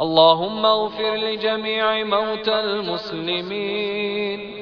اللهم اغفر لجميع موتى المسلمين.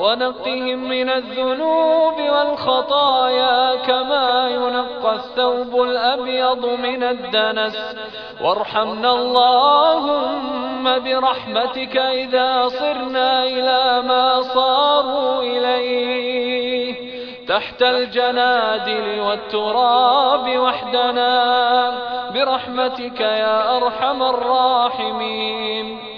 ونقهم من الذنوب والخطايا كما ينقى الثوب الأبيض من الدنس. وارحمنا اللهم برحمتك إذا صرنا إلى ما صاروا إليه. تحت الجنادل والتراب وحدنا برحمتك يا أرحم الراحمين.